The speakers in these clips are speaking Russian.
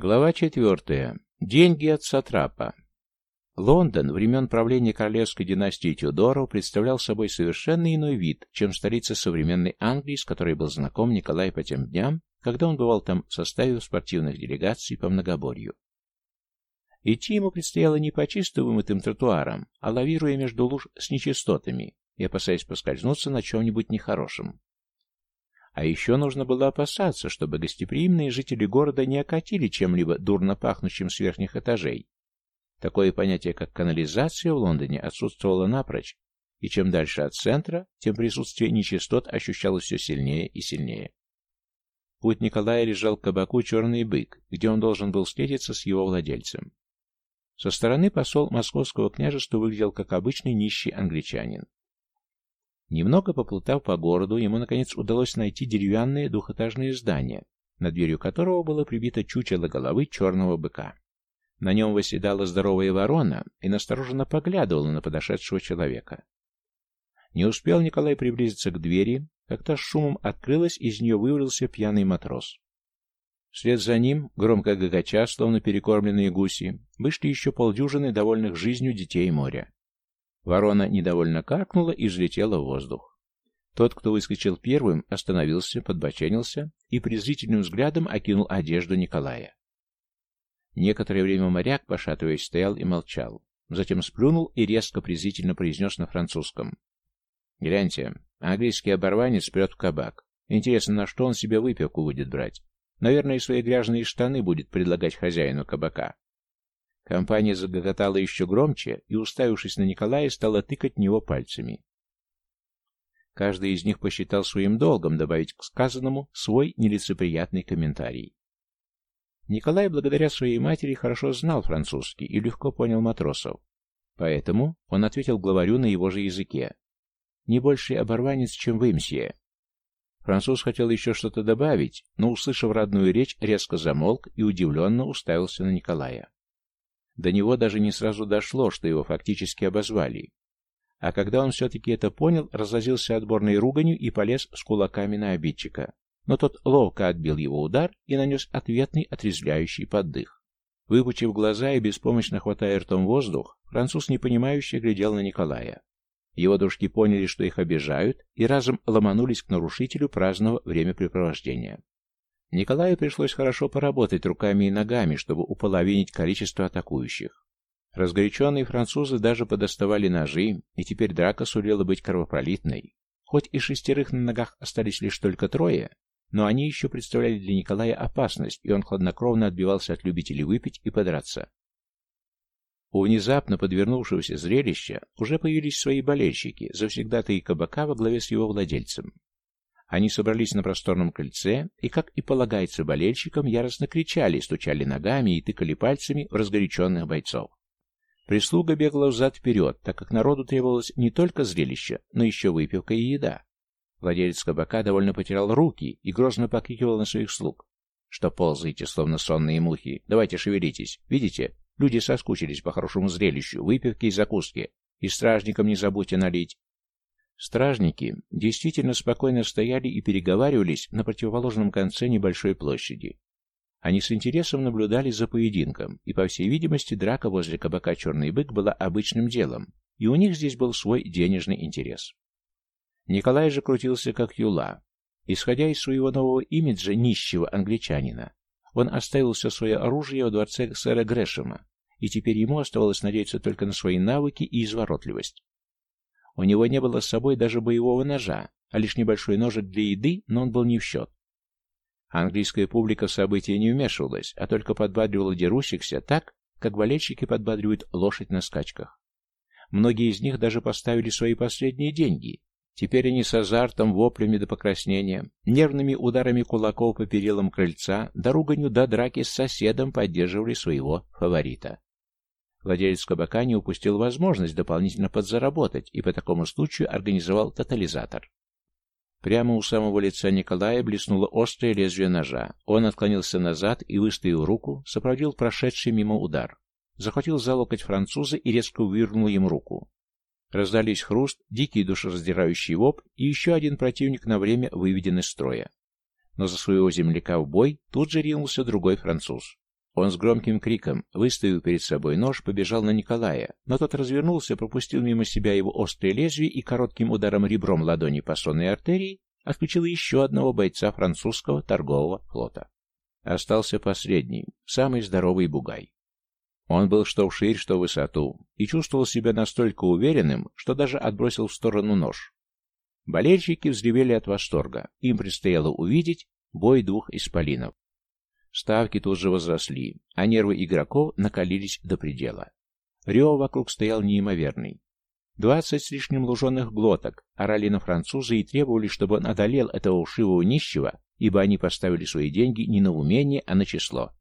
Глава четвертая. Деньги от Сатрапа. Лондон времен правления королевской династии Тюдоров представлял собой совершенно иной вид, чем столица современной Англии, с которой был знаком Николай по тем дням, когда он бывал там в составе спортивных делегаций по многоборью. Идти ему предстояло не по чисто вымытым тротуарам, а лавируя между луж с нечистотами и опасаясь поскользнуться на чем-нибудь нехорошем. А еще нужно было опасаться, чтобы гостеприимные жители города не окатили чем-либо дурно пахнущим с верхних этажей. Такое понятие, как канализация в Лондоне, отсутствовало напрочь, и чем дальше от центра, тем присутствие нечистот ощущалось все сильнее и сильнее. Путь Николая лежал к кабаку «Черный бык», где он должен был встретиться с его владельцем. Со стороны посол московского княжества выглядел как обычный нищий англичанин. Немного поплутав по городу, ему, наконец, удалось найти деревянное двухэтажное здание, над дверью которого было прибито чучело головы черного быка. На нем восседала здоровая ворона и настороженно поглядывала на подошедшего человека. Не успел Николай приблизиться к двери, как та с шумом открылась, из нее вывалился пьяный матрос. Вслед за ним, громко гагача, словно перекормленные гуси, вышли еще полдюжины довольных жизнью детей моря. Ворона недовольно каркнула и взлетела в воздух. Тот, кто выскочил первым, остановился, подбоченился и презрительным взглядом окинул одежду Николая. Некоторое время моряк, пошатываясь, стоял и молчал. Затем сплюнул и резко презрительно произнес на французском. «Гляньте, английский оборванец прет в кабак. Интересно, на что он себе выпивку будет брать? Наверное, свои грязные штаны будет предлагать хозяину кабака. Компания загоготала еще громче и, уставившись на Николая, стала тыкать в него пальцами. Каждый из них посчитал своим долгом добавить к сказанному свой нелицеприятный комментарий. Николай, благодаря своей матери, хорошо знал французский и легко понял матросов. Поэтому он ответил главарю на его же языке. «Не больший оборванец, чем вы, мсье». Француз хотел еще что-то добавить, но, услышав родную речь, резко замолк и удивленно уставился на Николая. До него даже не сразу дошло, что его фактически обозвали. А когда он все-таки это понял, разразился отборной руганью и полез с кулаками на обидчика. Но тот ловко отбил его удар и нанес ответный отрезвляющий поддых. Выпучив глаза и беспомощно хватая ртом воздух, француз непонимающе глядел на Николая. Его дружки поняли, что их обижают, и разом ломанулись к нарушителю праздного времяпрепровождения. Николаю пришлось хорошо поработать руками и ногами, чтобы уполовинить количество атакующих. Разгоряченные французы даже подоставали ножи, и теперь драка сулила быть кровопролитной. Хоть и шестерых на ногах остались лишь только трое, но они еще представляли для Николая опасность, и он хладнокровно отбивался от любителей выпить и подраться. У внезапно подвернувшегося зрелища уже появились свои болельщики, завсегда-то и кабака во главе с его владельцем. Они собрались на просторном кольце и, как и полагается болельщикам, яростно кричали, стучали ногами и тыкали пальцами в разгоряченных бойцов. Прислуга бегала взад-вперед, так как народу требовалось не только зрелище, но еще выпивка и еда. Владелец кабака довольно потерял руки и грозно покрикивал на своих слуг. «Что ползаете, словно сонные мухи? Давайте шевелитесь. Видите? Люди соскучились по хорошему зрелищу, выпивке и закуске. И стражникам не забудьте налить. Стражники действительно спокойно стояли и переговаривались на противоположном конце небольшой площади. Они с интересом наблюдали за поединком, и, по всей видимости, драка возле кабака «Черный бык» была обычным делом, и у них здесь был свой денежный интерес. Николай же крутился как юла. Исходя из своего нового имиджа нищего англичанина, он оставил все свое оружие во дворце сэра Грэшема, и теперь ему оставалось надеяться только на свои навыки и изворотливость. У него не было с собой даже боевого ножа, а лишь небольшой ножик для еды, но он был не в счет. Английская публика в события не вмешивалась, а только подбадривала дерущихся так, как болельщики подбадривают лошадь на скачках. Многие из них даже поставили свои последние деньги. Теперь они с азартом, воплями до покраснения, нервными ударами кулаков по перилам крыльца, дорогонью до драки с соседом поддерживали своего фаворита. Владелец кабака не упустил возможность дополнительно подзаработать и по такому случаю организовал тотализатор. Прямо у самого лица Николая блеснуло острое лезвие ножа. Он отклонился назад и, выставив руку, сопроводил прошедший мимо удар. Захватил за локоть француза и резко вывернул ему руку. Раздались хруст, дикий душераздирающий воп, и еще один противник на время выведен из строя. Но за своего земляка в бой тут же ринулся другой француз. Он с громким криком, выставив перед собой нож, побежал на Николая, но тот развернулся, пропустил мимо себя его острое лезвие и коротким ударом ребром ладони по сонной артерии отключил еще одного бойца французского торгового флота. Остался последний, самый здоровый бугай. Он был что вширь, что в высоту, и чувствовал себя настолько уверенным, что даже отбросил в сторону нож. Болельщики взревели от восторга. Им предстояло увидеть бой двух исполинов. Ставки тут же возросли, а нервы игроков накалились до предела. Рев вокруг стоял неимоверный. Двадцать с лишним луженых глоток орали на француза и требовали, чтобы он одолел этого ушивого нищего, ибо они поставили свои деньги не на умение, а на число.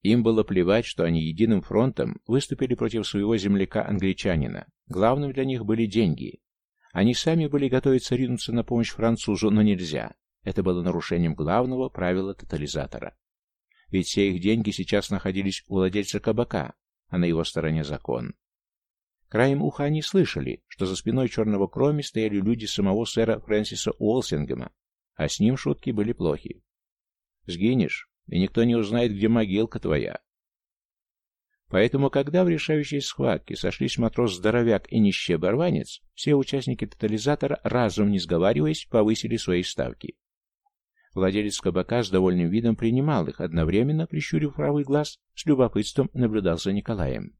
Им было плевать, что они единым фронтом выступили против своего земляка-англичанина. Главным для них были деньги. Они сами были готовы ринуться на помощь французу, но нельзя. Это было нарушением главного правила тотализатора. Ведь все их деньги сейчас находились у владельца кабака, а на его стороне закон. Краем уха они слышали, что за спиной черного кроми стояли люди самого сэра Фрэнсиса Уолсингема, а с ним шутки были плохи. «Сгинешь, и никто не узнает, где могилка твоя». Поэтому, когда в решающей схватке сошлись матрос-здоровяк и нищий оборванец, все участники тотализатора, разом не сговариваясь, повысили свои ставки. Владелец кабака с довольным видом принимал их, одновременно, прищурив правый глаз, с любопытством наблюдал за Николаем.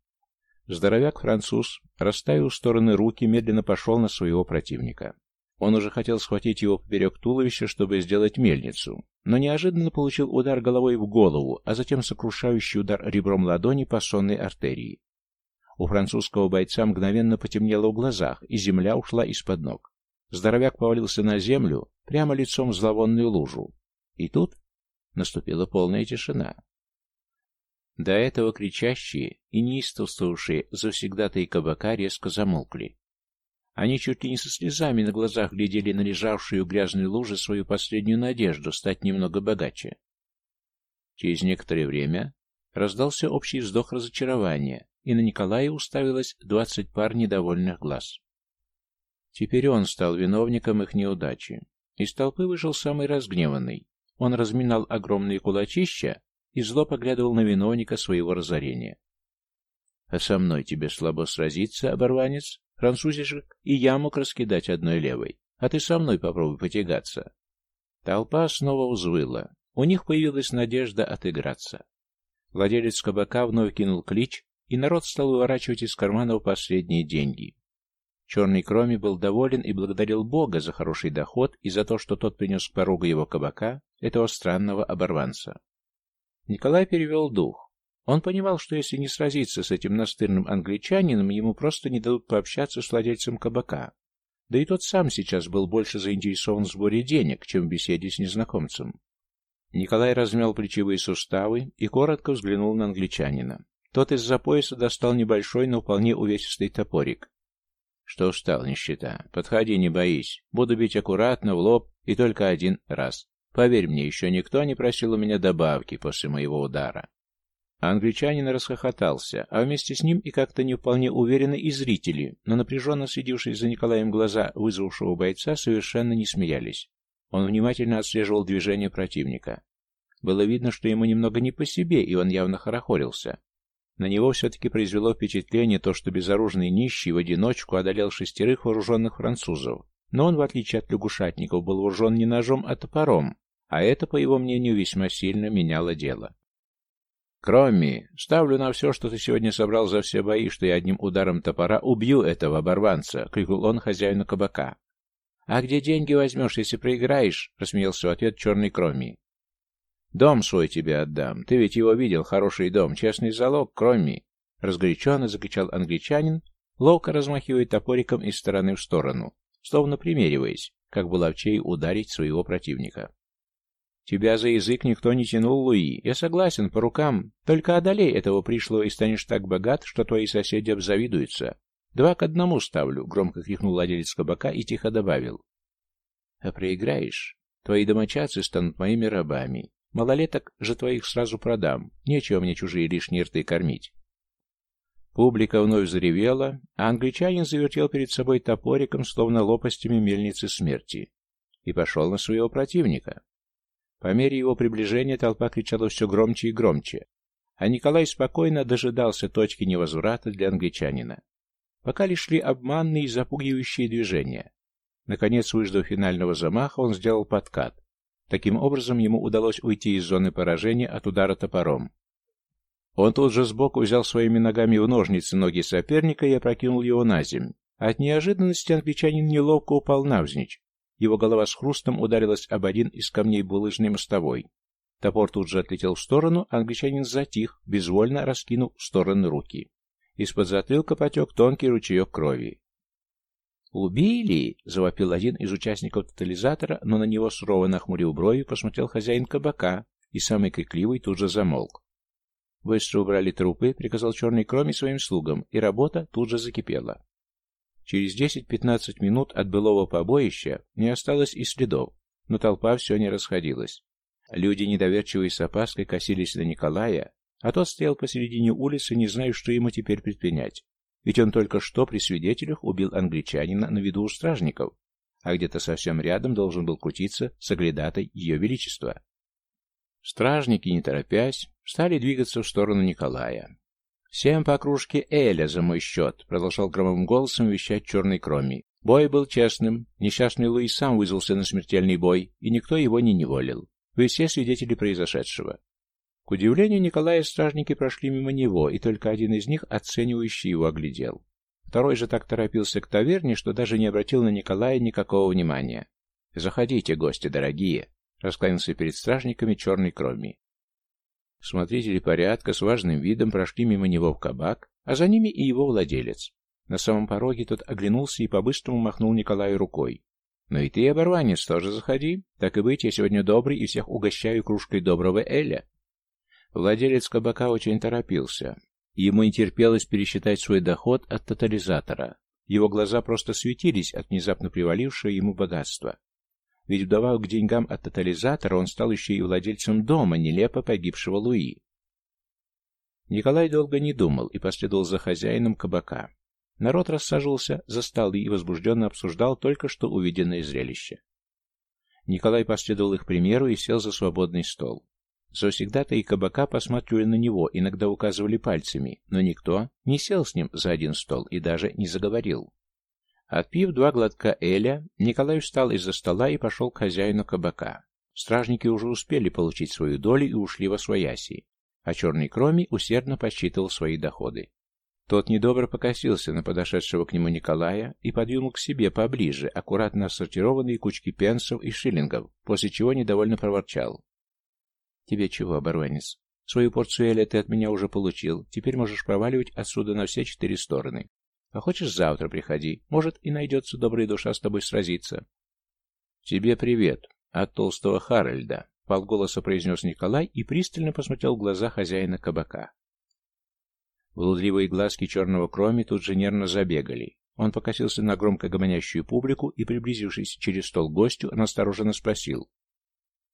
Здоровяк-француз, расставил в стороны руки, медленно пошел на своего противника. Он уже хотел схватить его поперек туловища, чтобы сделать мельницу, но неожиданно получил удар головой в голову, а затем сокрушающий удар ребром ладони по сонной артерии. У французского бойца мгновенно потемнело в глазах, и земля ушла из-под ног. Здоровяк повалился на землю, прямо лицом в зловонную лужу. И тут наступила полная тишина. До этого кричащие и неистовствовавшие завсегдатые кабака резко замолкли. Они чуть ли не со слезами на глазах глядели на лежавшую грязной луже свою последнюю надежду стать немного богаче. Через некоторое время раздался общий вздох разочарования, и на Николая уставилось двадцать пар недовольных глаз. Теперь он стал виновником их неудачи. Из толпы вышел самый разгневанный. Он разминал огромные кулачища и зло поглядывал на виновника своего разорения. «А со мной тебе слабо сразиться, оборванец? Французишек и я мог раскидать одной левой, а ты со мной попробуй потягаться». Толпа снова взвыла. У них появилась надежда отыграться. Владелец кабака вновь кинул клич, и народ стал выворачивать из карманов последние деньги. Черный Кроми был доволен и благодарил Бога за хороший доход и за то, что тот принес к порогу его кабака, этого странного оборванца. Николай перевел дух. Он понимал, что если не сразиться с этим настырным англичанином, ему просто не дадут пообщаться с владельцем кабака. Да и тот сам сейчас был больше заинтересован в сборе денег, чем в беседе с незнакомцем. Николай размял плечевые суставы и коротко взглянул на англичанина. Тот из-за пояса достал небольшой, но вполне увесистый топорик что устал, нищета. Подходи, не боись. Буду бить аккуратно, в лоб и только один раз. Поверь мне, еще никто не просил у меня добавки после моего удара. Англичанин расхохотался, а вместе с ним и как-то не вполне уверенно и зрители, но напряженно следившие за Николаем глаза вызвавшего бойца совершенно не смеялись. Он внимательно отслеживал движение противника. Было видно, что ему немного не по себе, и он явно хорохорился. На него все-таки произвело впечатление то, что безоружный нищий в одиночку одолел шестерых вооруженных французов, но он, в отличие от лягушатников, был вооружен не ножом, а топором, а это, по его мнению, весьма сильно меняло дело. «Кроме, ставлю на все, что ты сегодня собрал за все бои, что я одним ударом топора убью этого оборванца!» — крикнул он хозяину кабака. «А где деньги возьмешь, если проиграешь?» — рассмеялся в ответ черный Кроми. Дом свой тебе отдам. Ты ведь его видел, хороший дом, честный залог, кроме...» Разгоряченно закричал англичанин, ловко размахивая топориком из стороны в сторону, словно примериваясь, как бы ловчей ударить своего противника. «Тебя за язык никто не тянул, Луи. Я согласен, по рукам. Только одолей этого пришлого и станешь так богат, что твои соседи обзавидуются. Два к одному ставлю», — громко крикнул владелец кабака и тихо добавил. «А проиграешь, твои домочадцы станут моими рабами, Малолеток же твоих сразу продам, нечего мне чужие лишние рты кормить. Публика вновь заревела, а англичанин завертел перед собой топориком, словно лопастями мельницы смерти, и пошел на своего противника. По мере его приближения толпа кричала все громче и громче. а Николай спокойно дожидался точки невозврата для англичанина. Пока лишь шли обманные и запугивающие движения. Наконец, выждав финального замаха, он сделал подкат. Таким образом, ему удалось уйти из зоны поражения от удара топором. Он тут же сбоку взял своими ногами в ножницы ноги соперника и опрокинул его на земь. От неожиданности англичанин неловко упал навзничь. Его голова с хрустом ударилась об один из камней булыжной мостовой. Топор тут же отлетел в сторону, а англичанин затих, безвольно раскинув в стороны руки. Из-под затылка потек тонкий ручеек крови. «Убили!» — завопил один из участников тотализатора, но на него сурово нахмурил брови, посмотрел хозяин кабака, и самый крикливый тут же замолк. Быстро убрали трупы, приказал черный кроме своим слугам, и работа тут же закипела. Через 10-15 минут от былого побоища не осталось и следов, но толпа все не расходилась. Люди, недоверчивые с опаской, косились на Николая, а тот стоял посередине улицы, не зная, что ему теперь предпринять. Ведь он только что при свидетелях убил англичанина на виду у стражников, а где-то совсем рядом должен был крутиться соглядатой Ее Величества. Стражники, не торопясь, стали двигаться в сторону Николая. «Всем по кружке Эля за мой счет», — продолжал громовым голосом вещать черный кроми. Бой был честным, несчастный Луи сам вызвался на смертельный бой, и никто его не неволил. Вы все свидетели произошедшего. К удивлению Николая стражники прошли мимо него, и только один из них, оценивающий его, оглядел. Второй же так торопился к таверне, что даже не обратил на Николая никакого внимания. «Заходите, гости дорогие», — раскланялся перед стражниками черный кроми. Смотрители порядка с важным видом прошли мимо него в кабак, а за ними и его владелец. На самом пороге тот оглянулся и по-быстрому махнул Николаю рукой. «Ну и ты, оборванец, тоже заходи. Так и быть, я сегодня добрый и всех угощаю кружкой доброго Эля». Владелец кабака очень торопился. Ему не терпелось пересчитать свой доход от тотализатора. Его глаза просто светились от внезапно привалившего ему богатства. Ведь вдобавок к деньгам от тотализатора он стал еще и владельцем дома, нелепо погибшего Луи. Николай долго не думал и последовал за хозяином кабака. Народ рассаживался за столы и возбужденно обсуждал только что увиденное зрелище. Николай последовал их примеру и сел за свободный стол. Завсегда-то и кабака посматривали на него, иногда указывали пальцами, но никто не сел с ним за один стол и даже не заговорил. Отпив два глотка Эля, Николай встал из-за стола и пошел к хозяину кабака. Стражники уже успели получить свою долю и ушли во свояси, а черный кроми усердно подсчитывал свои доходы. Тот недобро покосился на подошедшего к нему Николая и подвинул к себе поближе аккуратно отсортированные кучки пенсов и шиллингов, после чего недовольно проворчал. «Тебе чего, оборванец? Свою порцию эля ты от меня уже получил. Теперь можешь проваливать отсюда на все четыре стороны. А хочешь, завтра приходи. Может, и найдется добрая душа с тобой сразиться». «Тебе привет от толстого Харальда», — полголоса произнес Николай и пристально посмотрел в глаза хозяина кабака. Блудливые глазки черного кроми тут же нервно забегали. Он покосился на громко гомонящую публику и, приблизившись через стол гостю, настороженно спросил.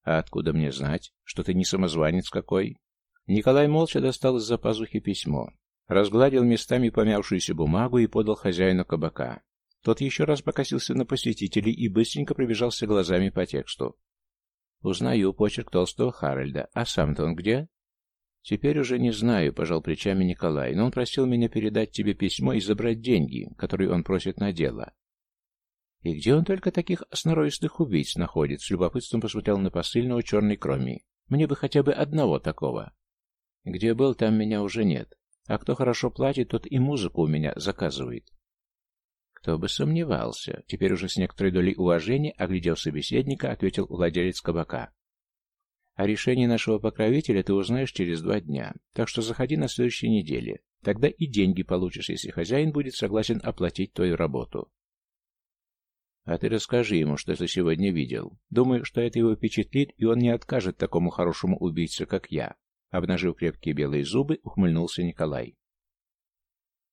«А откуда мне знать, что ты не самозванец какой?» Николай молча достал из-за пазухи письмо, разгладил местами помявшуюся бумагу и подал хозяину кабака. Тот еще раз покосился на посетителей и быстренько пробежался глазами по тексту. «Узнаю почерк толстого Харальда. А сам-то он где?» «Теперь уже не знаю», — пожал плечами Николай, «но он просил меня передать тебе письмо и забрать деньги, которые он просит на дело. «И где он только таких сноровистых убийц находит?» С любопытством посмотрел на посыльного черной кроми. «Мне бы хотя бы одного такого». «Где был, там меня уже нет. А кто хорошо платит, тот и музыку у меня заказывает». «Кто бы сомневался?» Теперь уже с некоторой долей уважения, оглядев собеседника, ответил владелец кабака. «О решении нашего покровителя ты узнаешь через два дня, так что заходи на следующей неделе. Тогда и деньги получишь, если хозяин будет согласен оплатить твою работу». А ты расскажи ему, что ты сегодня видел. Думаю, что это его впечатлит, и он не откажет такому хорошему убийце, как я. Обнажив крепкие белые зубы, ухмыльнулся Николай.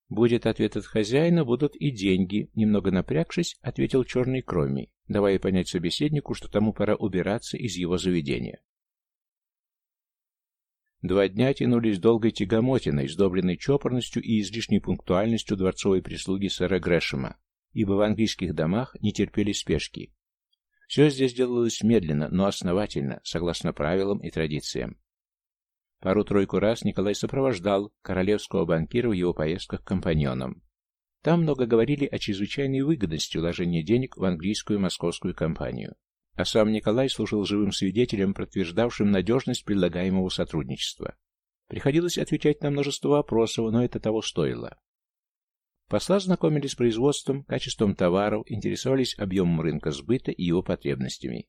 «Будет ответ от хозяина, будут и деньги», — немного напрягшись, ответил черный кроми, давая понять собеседнику, что тому пора убираться из его заведения. Два дня тянулись долгой тягомотиной, сдобренной чопорностью и излишней пунктуальностью дворцовой прислуги сэра Грэшема, ибо в английских домах не терпели спешки. Все здесь делалось медленно, но основательно, согласно правилам и традициям. Пару-тройку раз Николай сопровождал королевского банкира в его поездках компаньоном. Там много говорили о чрезвычайной выгодности вложения денег в английскую московскую компанию. А сам Николай служил живым свидетелем, подтверждавшим надежность предлагаемого сотрудничества. Приходилось отвечать на множество вопросов, но это того стоило. Посла знакомились с производством, качеством товаров, интересовались объемом рынка сбыта и его потребностями.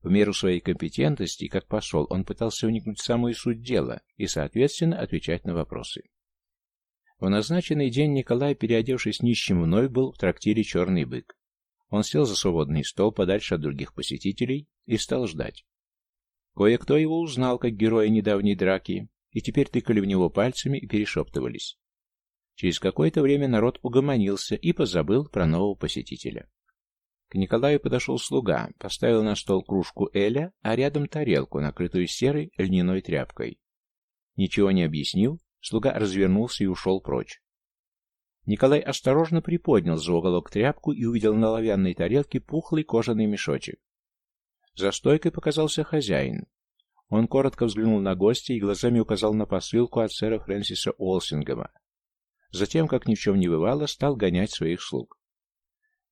В меру своей компетентности, как посол, он пытался уникнуть в самую суть дела и, соответственно, отвечать на вопросы. В назначенный день Николай, переодевшись нищим, вновь был в трактире «Черный бык». Он сел за свободный стол подальше от других посетителей и стал ждать. Кое-кто его узнал как героя недавней драки, и теперь тыкали в него пальцами и перешептывались. Через какое-то время народ угомонился и позабыл про нового посетителя. К Николаю подошел слуга, поставил на стол кружку Эля, а рядом тарелку, накрытую серой льняной тряпкой. Ничего не объяснил, Слуга развернулся и ушел прочь. Николай осторожно приподнял за уголок тряпку и увидел на оловянной тарелке пухлый кожаный мешочек. За стойкой показался хозяин. Он коротко взглянул на гостя и глазами указал на посылку от сэра Фрэнсиса Уолсингема. Затем, как ни в чем не бывало, стал гонять своих слуг.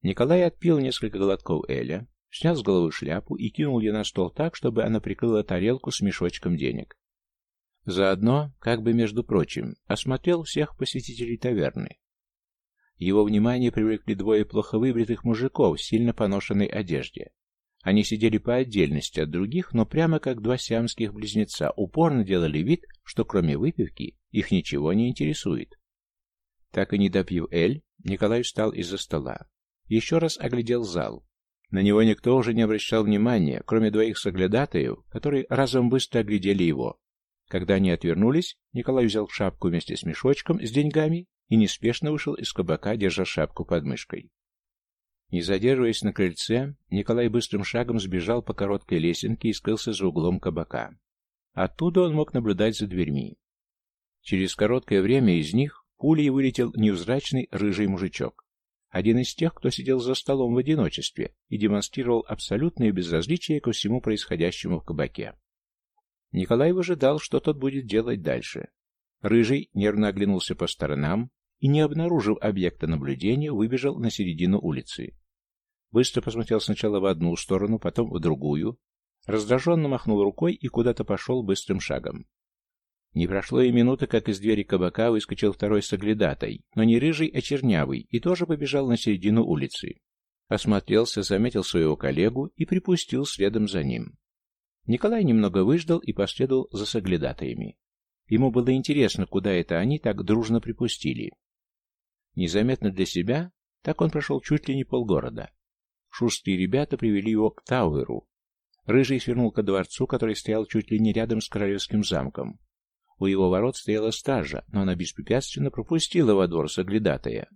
Николай отпил несколько глотков Эля, снял с головы шляпу и кинул ее на стол так, чтобы она прикрыла тарелку с мешочком денег. Заодно, как бы между прочим, осмотрел всех посетителей таверны. Его внимание привлекли двое плохо выбритых мужиков в сильно поношенной одежде. Они сидели по отдельности от других, но прямо как два сиамских близнеца, упорно делали вид, что кроме выпивки их ничего не интересует. Так и не допив Эль, Николай встал из-за стола. Еще раз оглядел зал. На него никто уже не обращал внимания, кроме двоих соглядатаев, которые разом быстро оглядели его, когда они отвернулись, Николай взял шапку вместе с мешочком с деньгами и неспешно вышел из кабака, держа шапку под мышкой. Не задерживаясь на крыльце, Николай быстрым шагом сбежал по короткой лесенке и скрылся за углом кабака. Оттуда он мог наблюдать за дверьми. Через короткое время из них пулей вылетел невзрачный рыжий мужичок. Один из тех, кто сидел за столом в одиночестве и демонстрировал абсолютное безразличие ко всему происходящему в кабаке. Николай выжидал, что тот будет делать дальше. Рыжий нервно оглянулся по сторонам и, не обнаружив объекта наблюдения, выбежал на середину улицы. Быстро посмотрел сначала в одну сторону, потом в другую, раздраженно махнул рукой и куда-то пошел быстрым шагом. Не прошло и минуты, как из двери кабака выскочил второй соглядатай, но не рыжий, а чернявый, и тоже побежал на середину улицы. Осмотрелся, заметил своего коллегу и припустил следом за ним. Николай немного выждал и последовал за соглядатаями. Ему было интересно, куда это они так дружно припустили. Незаметно для себя, так он прошел чуть ли не полгорода. Шустрые ребята привели его к Тауэру. Рыжий свернул ко дворцу, который стоял чуть ли не рядом с королевским замком. У его ворот стояла стража, но она беспрепятственно пропустила во двор соглядатая.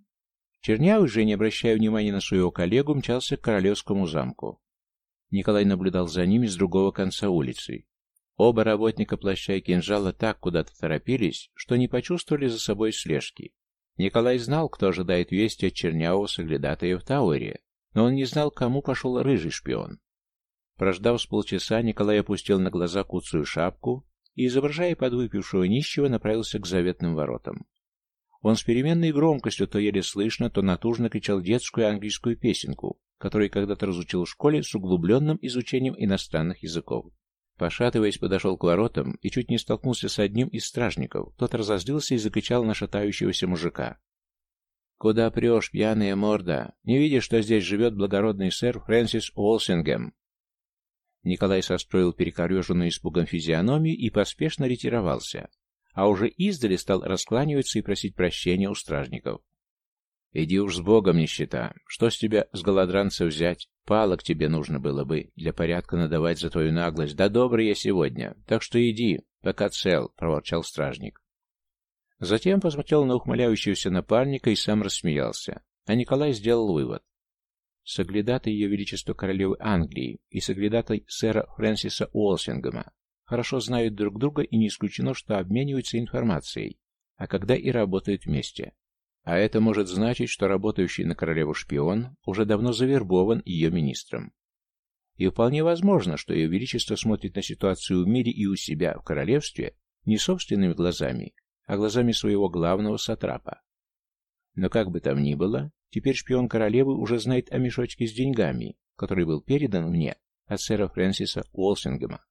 Чернявый же, не обращая внимания на своего коллегу, мчался к королевскому замку. Николай наблюдал за ними с другого конца улицы. Оба работника плаща и кинжала так куда-то торопились, что не почувствовали за собой слежки. Николай знал, кто ожидает вести от чернявого соглядатая в Тауэре, но он не знал, кому пошел рыжий шпион. Прождав с полчаса, Николай опустил на глаза куцую шапку и, изображая подвыпившего нищего, направился к заветным воротам. Он с переменной громкостью то еле слышно, то натужно кричал детскую английскую песенку, который когда-то разучил в школе с углубленным изучением иностранных языков. Пошатываясь, подошел к воротам и чуть не столкнулся с одним из стражников. Тот разозлился и закричал на шатающегося мужика. «Куда прешь, пьяная морда? Не видишь, что здесь живет благородный сэр Фрэнсис Уолсингем?» Николай состроил перекореженную испугом физиономию и поспешно ретировался, а уже издали стал раскланиваться и просить прощения у стражников. Иди уж с Богом, нищета. Что с тебя с голодранца взять? Палок тебе нужно было бы для порядка надавать за твою наглость. Да добрый я сегодня. Так что иди, пока цел, — проворчал стражник. Затем посмотрел на ухмыляющегося напарника и сам рассмеялся. А Николай сделал вывод. Соглядатай Ее Величество Королевы Англии и соглядатай сэра Фрэнсиса Уолсингема хорошо знают друг друга и не исключено, что обмениваются информацией, а когда и работают вместе. А это может значить, что работающий на королеву шпион уже давно завербован ее министром. И вполне возможно, что ее величество смотрит на ситуацию в мире и у себя в королевстве Не собственными глазами, а глазами своего главного сатрапа. Но как бы там ни было, теперь шпион королевы уже знает о мешочке с деньгами, который был передан мне от сэра Фрэнсиса Уолсингема.